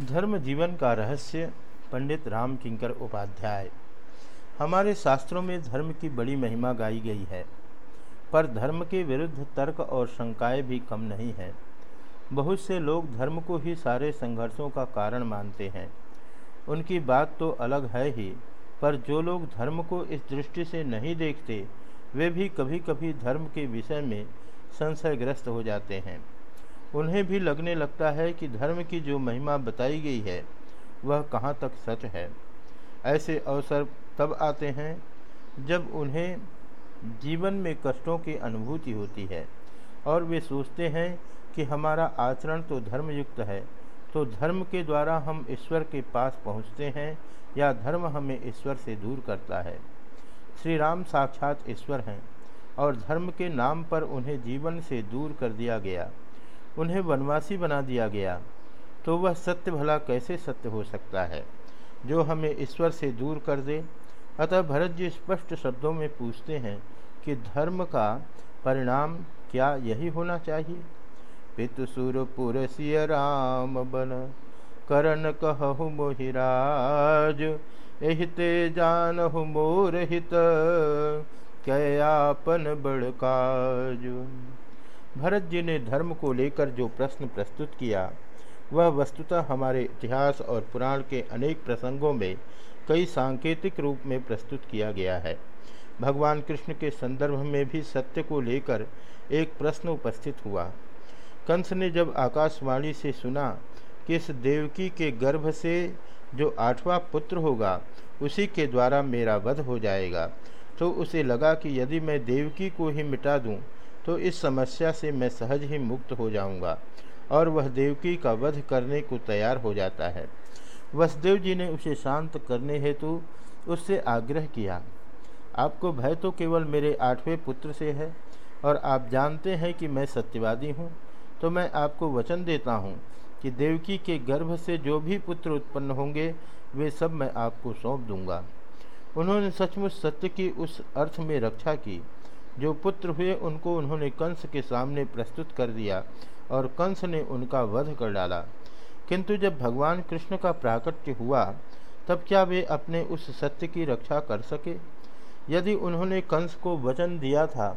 धर्म जीवन का रहस्य पंडित राम किंकर उपाध्याय। हमारे शास्त्रों में धर्म की बड़ी महिमा गाई गई है, पर धर्म के विरुद्ध तर्क और शंकाएँ भी कम नहीं हैं। बहुत से लोग धर्म को ही सारे संघर्षों का कारण मानते हैं। उनकी बात तो अलग है ही, पर जो लोग धर्म को इस दृष्टि से नहीं देखते, वे भी कभी कभी धर्म के विषय में संशयग्रस्त हो जाते हैं। उन्हें भी लगने लगता है कि धर्म की जो महिमा बताई गई है, वह कहाँ तक सच है। ऐसे अवसर तब आते हैं जब उन्हें जीवन में कष्टों की अनुभूति होती है और वे सोचते हैं कि हमारा आचरण तो धर्मयुक्त है तो धर्म के द्वारा हम ईश्वर के पास पहुँचते हैं या धर्म हमें ईश्वर से दूर करता है। श्री राम साक्षात ईश्वर हैं और धर्म के नाम पर उन्हें जीवन से दूर कर दिया गया। उन्हें वनवासी बना दिया गया। तो वह सत्य भला कैसे सत्य हो सकता है? जो हमें ईश्वर से दूर कर दे। अतः भरत जी स्पष्ट शब्दों में पूछते हैं कि धर्म का परिणाम क्या यही होना चाहिए? पितुसुर पुरसिय राम बन, करण कहु मोहिराज एहिते जानहु मोर हित कयापन बड़काज भरत जी ने धर्म को लेकर जो प्रश्न प्रस्तुत किया, वह वस्तुतः हमारे इतिहास और पुराण के अनेक प्रसंगों में कई सांकेतिक रूप में प्रस्तुत किया गया है। भगवान कृष्ण के संदर्भ में भी सत्य को लेकर एक प्रश्न उपस्थित हुआ। कंस ने जब आकाशवाणी से सुना कि इस देवकी के गर्भ से जो आठवां पुत्र होगा, उसी के द्वारा मेरा वध हो जाएगा तो उसे लगा कि यदि मैं देवकी को ही मिटा दूँ तो इस समस्या से मैं सहज ही मुक्त हो जाऊँगा, और वह देवकी का वध करने को तैयार हो जाता है। वसुदेव जी ने उसे शांत करने हेतु उससे आग्रह किया, आपको भय तो केवल मेरे आठवें पुत्र से है, और आप जानते हैं कि मैं सत्यवादी हूँ तो मैं आपको वचन देता हूँ कि देवकी के गर्भ से जो भी पुत्र उत्पन्न होंगे, वे सब मैं आपको सौंप दूँगा। उन्होंने सचमुच सत्य की उस अर्थ में रक्षा की जो पुत्र हुए उनको उन्होंने कंस के सामने प्रस्तुत कर दिया और कंस ने उनका वध कर डाला। किंतु जब भगवान कृष्ण का प्राकट्य हुआ, तब क्या वे अपने उस सत्य की रक्षा कर सके? यदि उन्होंने कंस को वचन दिया था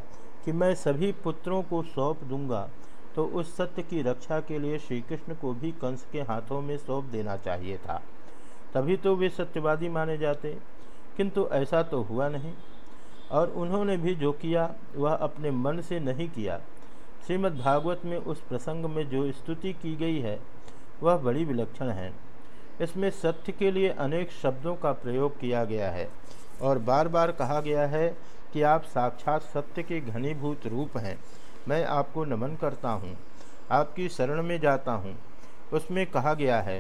कि मैं सभी पुत्रों को सौंप दूँगा तो उस सत्य की रक्षा के लिए श्री कृष्ण को भी कंस के हाथों में सौंप देना चाहिए था। तभी तो वे सत्यवादी माने जाते। किंतु ऐसा तो हुआ नहीं। और उन्होंने भी जो किया, वह अपने मन से नहीं किया। श्रीमद् भागवत में उस प्रसंग में जो स्तुति की गई है, वह बड़ी विलक्षण है। इसमें सत्य के लिए अनेक शब्दों का प्रयोग किया गया है और बार बार कहा गया है कि आप साक्षात सत्य के घनीभूत रूप हैं। मैं आपको नमन करता हूँ, आपकी शरण में जाता हूँ। उसमें कहा गया है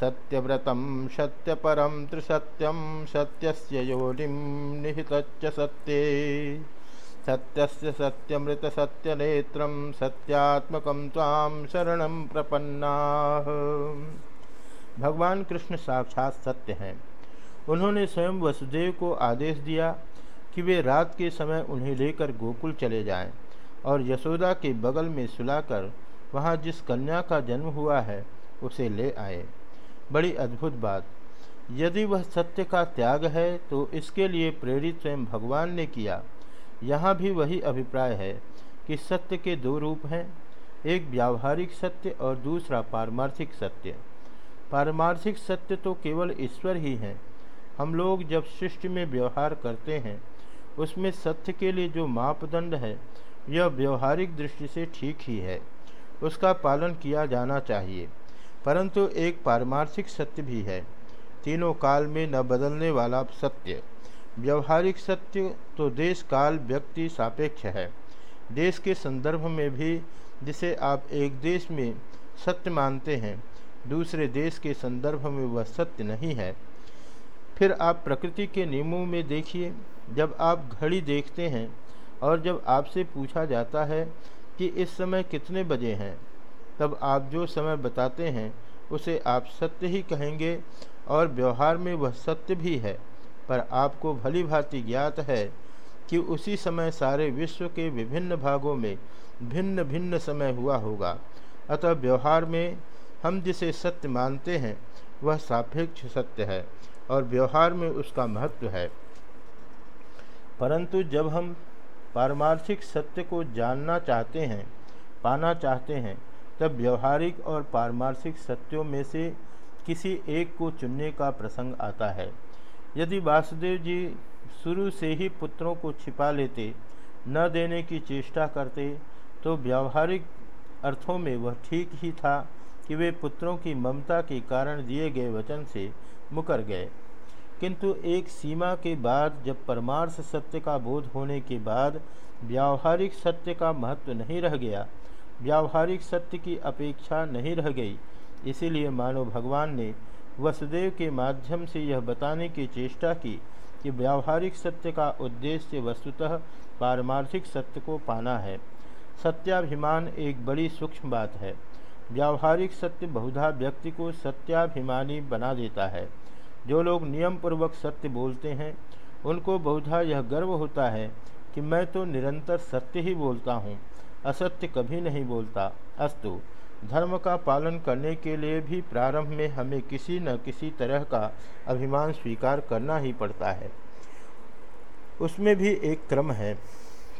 सत्यव्रतम सत्यपरम त्रिसत्यम सत्यस्य योनिम निहित सत्ये। सत्यस्य सत्यमृत सत्यनेत्रम सत्यात्मकम ताम शरण प्रपन्ना। भगवान कृष्ण साक्षात सत्य हैं। उन्होंने स्वयं वसुदेव को आदेश दिया कि वे रात के समय उन्हें लेकर गोकुल चले जाएँ और यशोदा के बगल में सुलाकर वहाँ जिस कन्या का जन्म हुआ है, उसे ले आए। बड़ी अद्भुत बात। यदि वह सत्य का त्याग है तो इसके लिए प्रेरित स्वयं भगवान ने किया। यहाँ भी वही अभिप्राय है कि सत्य के दो रूप हैं, एक व्यावहारिक सत्य और दूसरा पारमार्थिक सत्य। पारमार्थिक सत्य तो केवल ईश्वर ही हैं। हम लोग जब सृष्टि में व्यवहार करते हैं, उसमें सत्य के लिए जो मापदंड है, यह व्यवहारिक दृष्टि से ठीक ही है। उसका पालन किया जाना चाहिए। परंतु एक पारमार्थिक सत्य भी है। तीनों काल में न बदलने वाला सत्य। व्यवहारिक सत्य तो देश काल व्यक्ति सापेक्ष है। देश के संदर्भ में भी जिसे आप एक देश में सत्य मानते हैं, दूसरे देश के संदर्भ में वह सत्य नहीं है। फिर आप प्रकृति के नियमों में देखिए। जब आप घड़ी देखते हैं और जब आपसे पूछा जाता है कि इस समय कितने बजे हैं तब आप जो समय बताते हैं, उसे आप सत्य ही कहेंगे और व्यवहार में वह सत्य भी है। पर आपको भली भांति ज्ञात है कि उसी समय सारे विश्व के विभिन्न भागों में भिन्न भिन्न समय हुआ होगा। अतः व्यवहार में हम जिसे सत्य मानते हैं, वह सापेक्ष सत्य है और व्यवहार में उसका महत्व है। परंतु जब हम पारमार्थिक सत्य को जानना चाहते हैं, पाना चाहते हैं तब व्यवहारिक और पारमार्थिक सत्यों में से किसी एक को चुनने का प्रसंग आता है। यदि वासुदेव जी शुरू से ही पुत्रों को छिपा लेते, न देने की चेष्टा करते तो व्यावहारिक अर्थों में वह ठीक ही था कि वे पुत्रों की ममता के कारण दिए गए वचन से मुकर गए। किंतु एक सीमा के बाद जब परमार्थ सत्य का बोध होने के बाद, व्यावहारिक सत्य का महत्व नहीं रह गया व्यावहारिक सत्य की अपेक्षा नहीं रह गई। इसीलिए मानो भगवान ने वसुदेव के माध्यम से यह बताने की चेष्टा की कि व्यावहारिक सत्य का उद्देश्य वस्तुतः पारमार्थिक सत्य को पाना है। सत्याभिमान एक बड़ी सूक्ष्म बात है। व्यावहारिक सत्य बहुधा व्यक्ति को सत्याभिमानी बना देता है। जो लोग नियम पूर्वक सत्य बोलते हैं, उनको बहुधा यह गर्व होता है कि मैं तो निरंतर सत्य ही बोलता हूँ। असत्य कभी नहीं बोलता। अस्तु, धर्म का पालन करने के लिए भी प्रारंभ में हमें किसी न किसी तरह का अभिमान स्वीकार करना ही पड़ता है। उसमें भी एक क्रम है।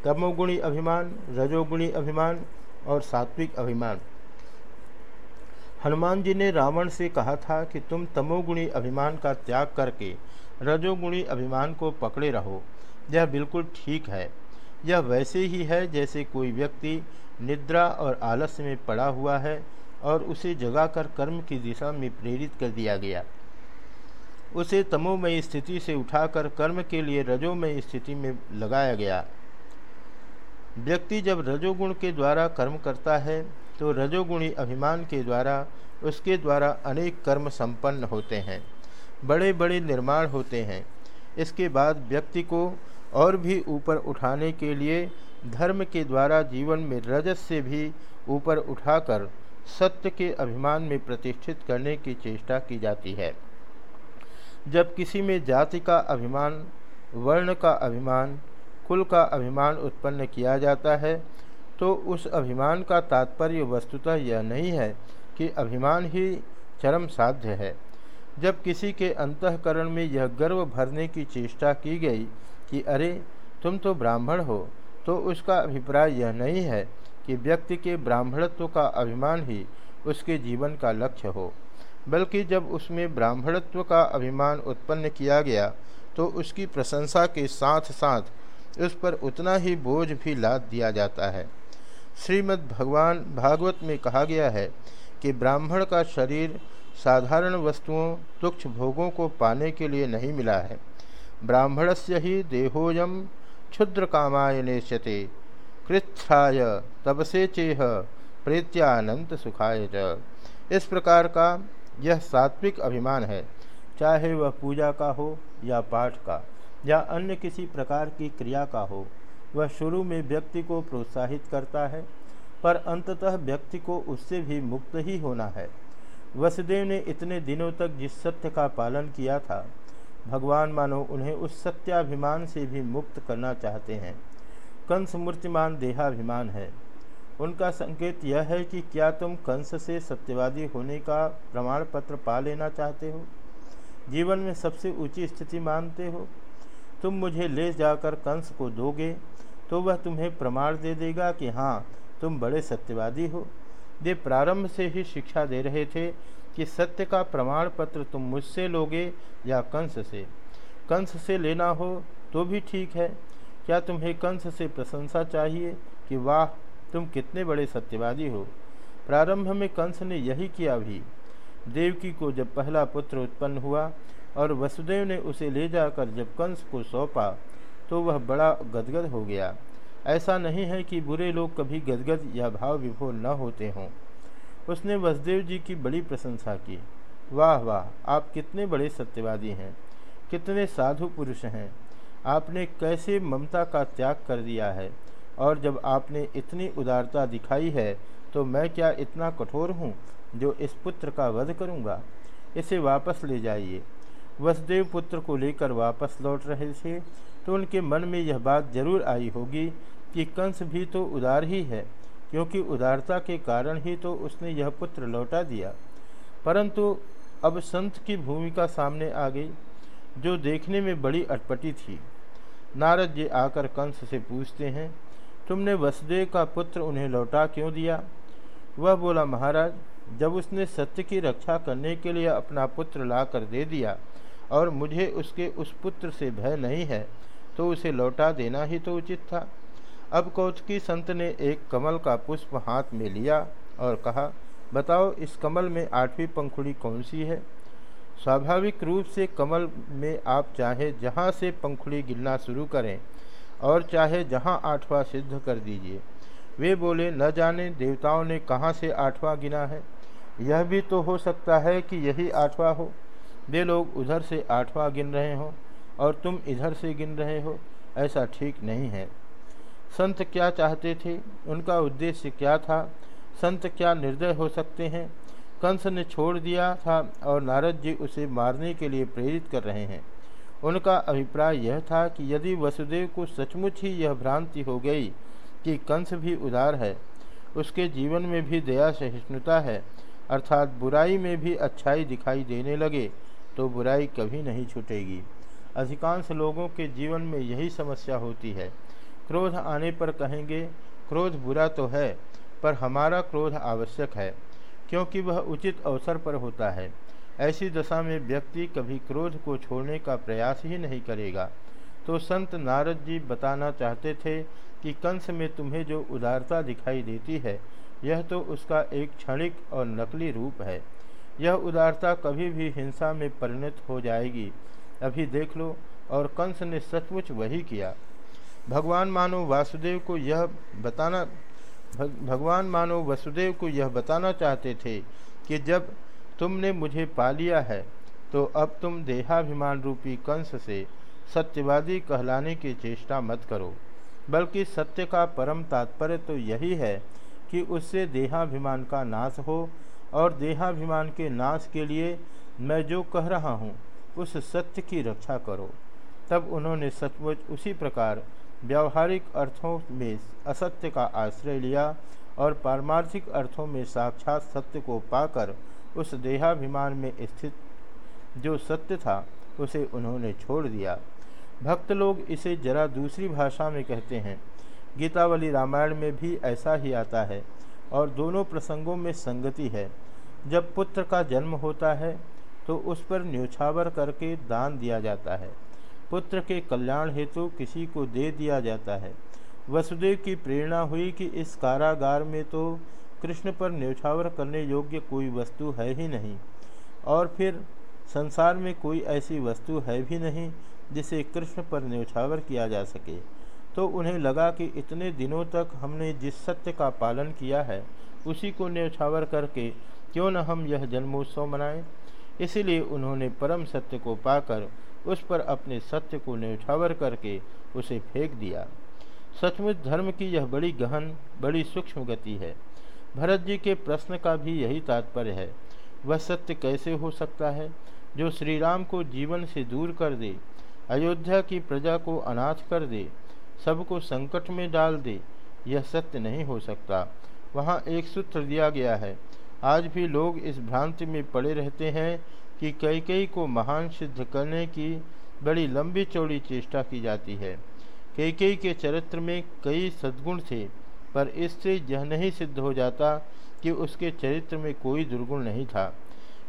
तमोगुणी अभिमान, रजोगुणी अभिमान और सात्विक अभिमान। हनुमान जी ने रावण से कहा था कि तुम तमोगुणी अभिमान का त्याग करके रजोगुणी अभिमान को पकड़े रहो। यह बिल्कुल ठीक है। यह वैसे ही है जैसे कोई व्यक्ति निद्रा और आलस्य में पड़ा हुआ है और उसे जगाकर कर्म की दिशा में प्रेरित कर दिया गया। उसे तमोमयी स्थिति से उठाकर कर्म के लिए रजोमयी स्थिति में लगाया गया। व्यक्ति जब रजोगुण के द्वारा कर्म करता है तो रजोगुणी अभिमान के द्वारा, उसके द्वारा अनेक कर्म संपन्न होते हैं बड़े बड़े निर्माण होते हैं। इसके बाद व्यक्ति को और भी ऊपर उठाने के लिए धर्म के द्वारा जीवन में रजत से भी ऊपर उठाकर सत्य के अभिमान में प्रतिष्ठित करने की चेष्टा की जाती है। जब किसी में जाति का अभिमान, वर्ण का अभिमान, कुल का अभिमान उत्पन्न किया जाता है तो उस अभिमान का तात्पर्य वस्तुतः यह नहीं है कि अभिमान ही चरम साध्य है। जब किसी के अंतकरण में यह गर्व भरने की चेष्टा की गई कि अरे, तुम तो ब्राह्मण हो तो उसका अभिप्राय यह नहीं है कि व्यक्ति के ब्राह्मणत्व का अभिमान ही उसके जीवन का लक्ष्य हो। बल्कि जब उसमें ब्राह्मणत्व का अभिमान उत्पन्न किया गया तो उसकी प्रशंसा के साथ साथ उस पर उतना ही बोझ भी लाद दिया जाता है। श्रीमद् भगवान भागवत में कहा गया है कि ब्राह्मण का शरीर साधारण वस्तुओं तुक्ष भोगों को पाने के लिए नहीं मिला है। ब्राह्मण से ही देहोयम क्षुद्र कामाय नेश्यते कृच्छाय तपसे चेह प्रेत्यानंत सुखाय च। इस प्रकार का यह सात्विक अभिमान है। चाहे वह पूजा का हो या पाठ का, या अन्य किसी प्रकार की क्रिया का हो, वह शुरू में व्यक्ति को प्रोत्साहित करता है, पर अंततः व्यक्ति को उससे भी मुक्त ही होना है। वसुदेव ने इतने दिनों तक जिस सत्य का पालन किया था भगवान मानो उन्हें उस सत्याभिमान से भी मुक्त करना चाहते हैं। कंस मूर्तिमान देहाभिमान है। उनका संकेत यह है कि क्या तुम कंस से सत्यवादी होने का प्रमाण पत्र पा लेना चाहते हो? जीवन में सबसे ऊँची स्थिति मानते हो? तुम मुझे ले जाकर कंस को दोगे तो वह तुम्हें प्रमाण दे देगा कि हाँ तुम बड़े सत्यवादी हो। वे प्रारंभ से ही शिक्षा दे रहे थे कि सत्य का प्रमाण पत्र तुम मुझसे लोगे या कंस से। कंस से लेना हो तो भी ठीक है। क्या तुम्हें कंस से प्रशंसा चाहिए कि वाह, तुम कितने बड़े सत्यवादी हो। प्रारंभ में कंस ने यही किया भी। देवकी को जब पहला पुत्र उत्पन्न हुआ और वसुदेव ने उसे ले जाकर जब कंस को सौंपा तो वह बड़ा गदगद हो गया। ऐसा नहीं है कि बुरे लोग कभी गदगद या भाव विभोर न होते हों। उसने वसुदेव जी की बड़ी प्रशंसा की। वाह वाह, आप कितने बड़े सत्यवादी हैं, कितने साधु पुरुष हैं। आपने कैसे ममता का त्याग कर दिया है, और जब आपने इतनी उदारता दिखाई है तो मैं क्या इतना कठोर हूँ जो इस पुत्र का वध करूँगा? इसे वापस ले जाइए। वसुदेव पुत्र को लेकर वापस लौट रहे थे तो उनके मन में यह बात ज़रूर आई होगी कि कंस भी तो उदार ही है। क्योंकि उदारता के कारण ही तो उसने यह पुत्र लौटा दिया। परंतु अब संत की भूमिका सामने आ गई, जो देखने में बड़ी अटपटी थी। नारद जी आकर कंस से पूछते हैं, तुमने वसुदेव का पुत्र उन्हें लौटा क्यों दिया? वह बोला, महाराज, जब उसने सत्य की रक्षा करने के लिए अपना पुत्र ला कर दे दिया और मुझे उसके उस पुत्र से भय नहीं है तो उसे लौटा देना ही तो उचित था। अब कौतकी संत ने एक कमल का पुष्प हाथ में लिया और कहा, बताओ, इस कमल में आठवीं पंखुड़ी कौन सी है? स्वाभाविक रूप से कमल में आप चाहे जहाँ से पंखुड़ी गिरना शुरू करें और चाहे जहाँ आठवां सिद्ध कर दीजिए वे बोले, न जाने देवताओं ने कहाँ से आठवां गिना है। यह भी तो हो सकता है कि यही आठवां हो। वे लोग उधर से आठवां गिन रहे हों और तुम इधर से गिन रहे हो। ऐसा ठीक नहीं है। संत क्या चाहते थे? उनका उद्देश्य क्या था? संत क्या निर्दय हो सकते हैं? कंस ने छोड़ दिया था और नारद जी उसे मारने के लिए प्रेरित कर रहे हैं। उनका अभिप्राय यह था कि यदि वसुदेव को सचमुच ही यह भ्रांति हो गई कि कंस भी उदार है, उसके जीवन में भी दया सहिष्णुता है, अर्थात बुराई में भी अच्छाई दिखाई देने लगे तो बुराई कभी नहीं छूटेगी। अधिकांश लोगों के जीवन में यही समस्या होती है। क्रोध आने पर कहेंगे, क्रोध बुरा तो है, पर हमारा क्रोध आवश्यक है, क्योंकि वह उचित अवसर पर होता है। ऐसी दशा में व्यक्ति कभी क्रोध को छोड़ने का प्रयास ही नहीं करेगा। तो संत नारद जी बताना चाहते थे कि कंस में तुम्हें जो उदारता दिखाई देती है, यह तो उसका एक क्षणिक और नकली रूप है। यह उदारता कभी भी हिंसा में परिणत हो जाएगी। अभी देख लो, और कंस ने सचमुच वही किया। भगवान मानो वासुदेव को यह बताना भगवान मानो वसुदेव को यह बताना चाहते थे कि जब तुमने मुझे पा लिया है तो अब तुम देहाभिमान रूपी कंस से सत्यवादी कहलाने की चेष्टा मत करो। बल्कि सत्य का परम तात्पर्य तो यही है कि उससे देहाभिमान का नाश हो, और देहाभिमान के नाश के लिए मैं जो कह रहा हूँ, उस सत्य की रक्षा करो। तब उन्होंने सचमुच उसी प्रकार व्यावहारिक अर्थों में असत्य का आश्रय लिया और पारमार्थिक अर्थों में साक्षात सत्य को पाकर उस देहाभिमान में स्थित जो सत्य था, उसे उन्होंने छोड़ दिया। भक्त लोग इसे जरा दूसरी भाषा में कहते हैं। गीतावली रामायण में भी ऐसा ही आता है और दोनों प्रसंगों में संगति है। जब पुत्र का जन्म होता है तो उस पर न्योछावर करके दान दिया जाता है। पुत्र के कल्याण हेतु किसी को दे दिया जाता है। वसुदेव की प्रेरणा हुई कि इस कारागार में तो कृष्ण पर न्यौछावर करने योग्य कोई वस्तु है ही नहीं, और फिर संसार में कोई ऐसी वस्तु है भी नहीं जिसे कृष्ण पर न्यौछावर किया जा सके। तो उन्हें लगा कि इतने दिनों तक हमने जिस सत्य का पालन किया है, उसी को न्यौछावर करके क्यों न हम यह जन्मोत्सव मनाएँ? इसीलिए उन्होंने परम सत्य को पाकर उस पर अपने सत्य को न्यौछावर करके उसे फेंक दिया। सचमुच धर्म की यह बड़ी गहन, बड़ी सूक्ष्म गति है। भरत जी के प्रश्न का भी यही तात्पर्य है। वह सत्य कैसे हो सकता है? जो श्री राम को जीवन से दूर कर दे, अयोध्या की प्रजा को अनाथ कर दे, सबको संकट में डाल दे, यह सत्य नहीं हो सकता। वहाँ एक सूत्र दिया गया है, आज भी लोग इस भ्रांति में पड़े रहते हैं कि कई कई को महान सिद्ध करने की बड़ी लंबी चौड़ी चेष्टा की जाती है। कई कई के चरित्र में कई सद्गुण थे, पर इससे यह नहीं सिद्ध हो जाता कि उसके चरित्र में कोई दुर्गुण नहीं था।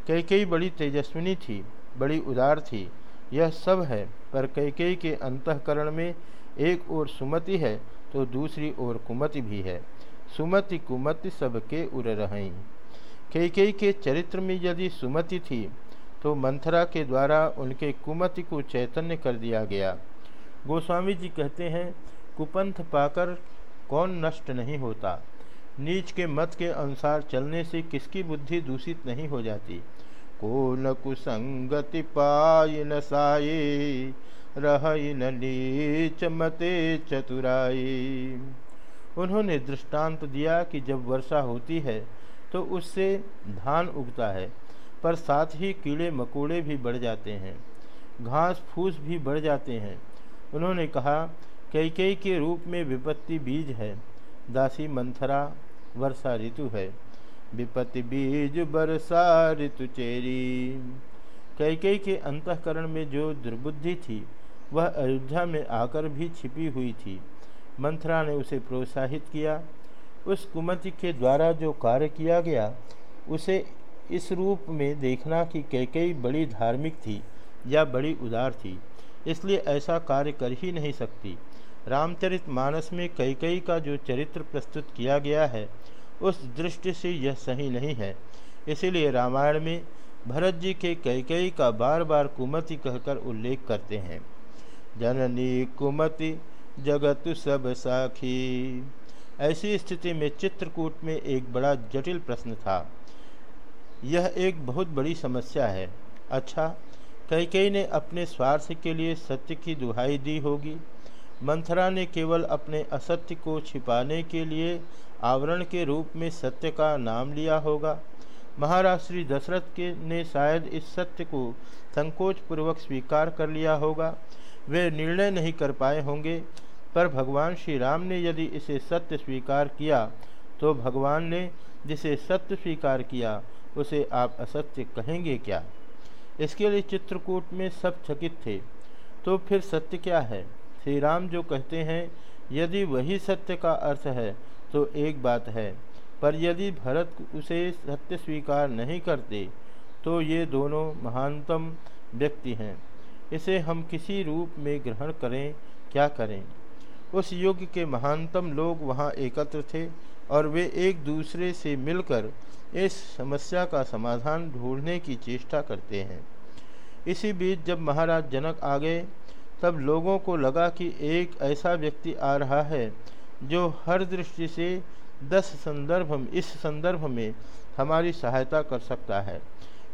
कई कई बड़ी तेजस्विनी थी, बड़ी उदार थी, यह सब है, पर कई कई के अंतकरण में एक ओर सुमति है तो दूसरी ओर कुमति भी है। सुमति कुमति सबके उर रहीं। कई कई के चरित्र में यदि सुमति थी तो मंथरा के द्वारा उनके कुमति को चैतन्य कर दिया गया। गोस्वामी जी कहते हैं, कुपंथ पाकर कौन नष्ट नहीं होता? नीच के मत के अनुसार चलने से किसकी बुद्धि दूषित नहीं हो जाती? को न कुसंगति पाय न साये रह नीच मते चतुराई उन्होंने दृष्टांत दिया कि जब वर्षा होती है तो उससे धान उगता है। पर साथ ही कीड़े मकोड़े भी बढ़ जाते हैं। घास फूस भी बढ़ जाते हैं। उन्होंने कहा कई कई के रूप में विपत्ति बीज है। दासी मंथरा, वर्षा ऋतु है। विपत्ति बीज बरसा ऋतु चेरी। कई कई के अंतकरण में जो दुर्बुद्धि थी, वह अयोध्या में आकर भी छिपी हुई थी। मंथरा ने उसे प्रोत्साहित किया। उस कुमति के द्वारा जो कार्य किया गया, उसे इस रूप में देखना कि कैकई बड़ी धार्मिक थी या बड़ी उदार थी, इसलिए ऐसा कार्य कर ही नहीं सकती। रामचरित मानस में कैकई का जो चरित्र प्रस्तुत किया गया है, उस दृष्टि से यह सही नहीं है। इसीलिए रामायण में भरत जी के कैकई का बार बार कुमति कहकर उल्लेख करते हैं। जननी कुमति जगत सब साखी। ऐसी स्थिति में चित्रकूट में एक बड़ा जटिल प्रश्न था। यह एक बहुत बड़ी समस्या है। अच्छा कई ने अपने स्वार्थ के लिए सत्य की दुहाई दी होगी। मंथरा ने केवल अपने असत्य को छिपाने के लिए आवरण के रूप में सत्य का नाम लिया होगा। महाराज श्री दशरथ के ने शायद इस सत्य को संकोच पूर्वक स्वीकार कर लिया होगा। वे निर्णय नहीं कर पाए होंगे, पर भगवान श्री राम ने यदि इसे सत्य स्वीकार किया तो भगवान ने जिसे सत्य स्वीकार किया उसे आप असत्य कहेंगे क्या? इसके लिए चित्रकूट में सब चकित थे। तो फिर सत्य क्या है? श्री राम जो कहते हैं, यदि वही सत्य का अर्थ है तो एक बात है। पर यदि भरत उसे सत्य स्वीकार नहीं करते तो ये दोनों महानतम व्यक्ति हैं। इसे हम किसी रूप में ग्रहण करें, क्या करें? उस युग के महानतम लोग वहाँ एकत्र थे और वे एक दूसरे से मिलकर इस समस्या का समाधान ढूँढने की चेष्टा करते हैं। इसी बीच जब महाराज जनक आ गए, तब लोगों को लगा कि एक ऐसा व्यक्ति आ रहा है, जो हर दृष्टि से दस संदर्भ, इस संदर्भ में हमारी सहायता कर सकता है।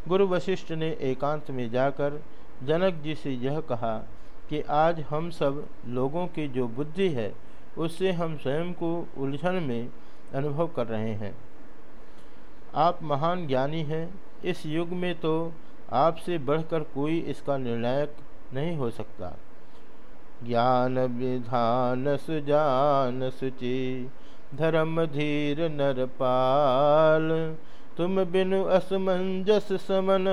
गुरु वशिष्ठ ने एकांत में जाकर जनक जी से यह कहा कि आज हम सब लोगों की जो बुद्धि है, उससे हम स्वयं को उलझन में अनुभव कर रहे हैं। आप महान ज्ञानी हैं। इस युग में तो आपसे बढ़कर कोई इसका निर्णायक नहीं हो सकता। ज्ञान विधान सुजान सुचि धर्म धीर नरपाल तुम बिनु असमंजस समन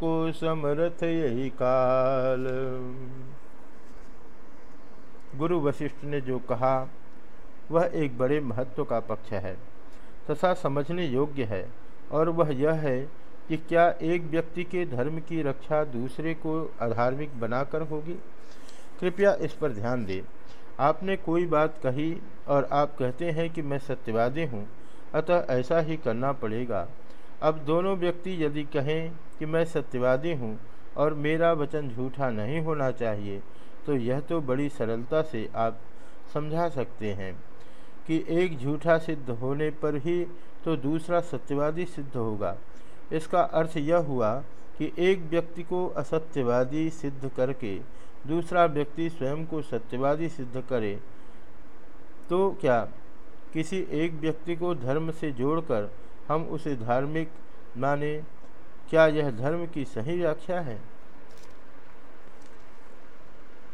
को समर्थ यही काल। गुरु वशिष्ठ ने जो कहा, वह एक बड़े महत्व का पक्ष है। तथा समझने योग्य है। और वह यह है कि क्या एक व्यक्ति के धर्म की रक्षा दूसरे को अधार्मिक बनाकर होगी? कृपया इस पर ध्यान दें। आपने कोई बात कही और आप कहते हैं कि मैं सत्यवादी हूँ, अतः ऐसा ही करना पड़ेगा। अब दोनों व्यक्ति यदि कहें कि मैं सत्यवादी हूँ और मेरा वचन झूठा नहीं होना चाहिए तो यह तो बड़ी सरलता से आप समझा सकते हैं। कि एक झूठा सिद्ध होने पर ही तो दूसरा सत्यवादी सिद्ध होगा। इसका अर्थ यह हुआ कि एक व्यक्ति को असत्यवादी सिद्ध करके दूसरा व्यक्ति स्वयं को सत्यवादी सिद्ध करे तो क्या किसी एक व्यक्ति को धर्म से जोड़कर हम उसे धार्मिक माने? क्या यह धर्म की सही व्याख्या है?